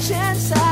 chance I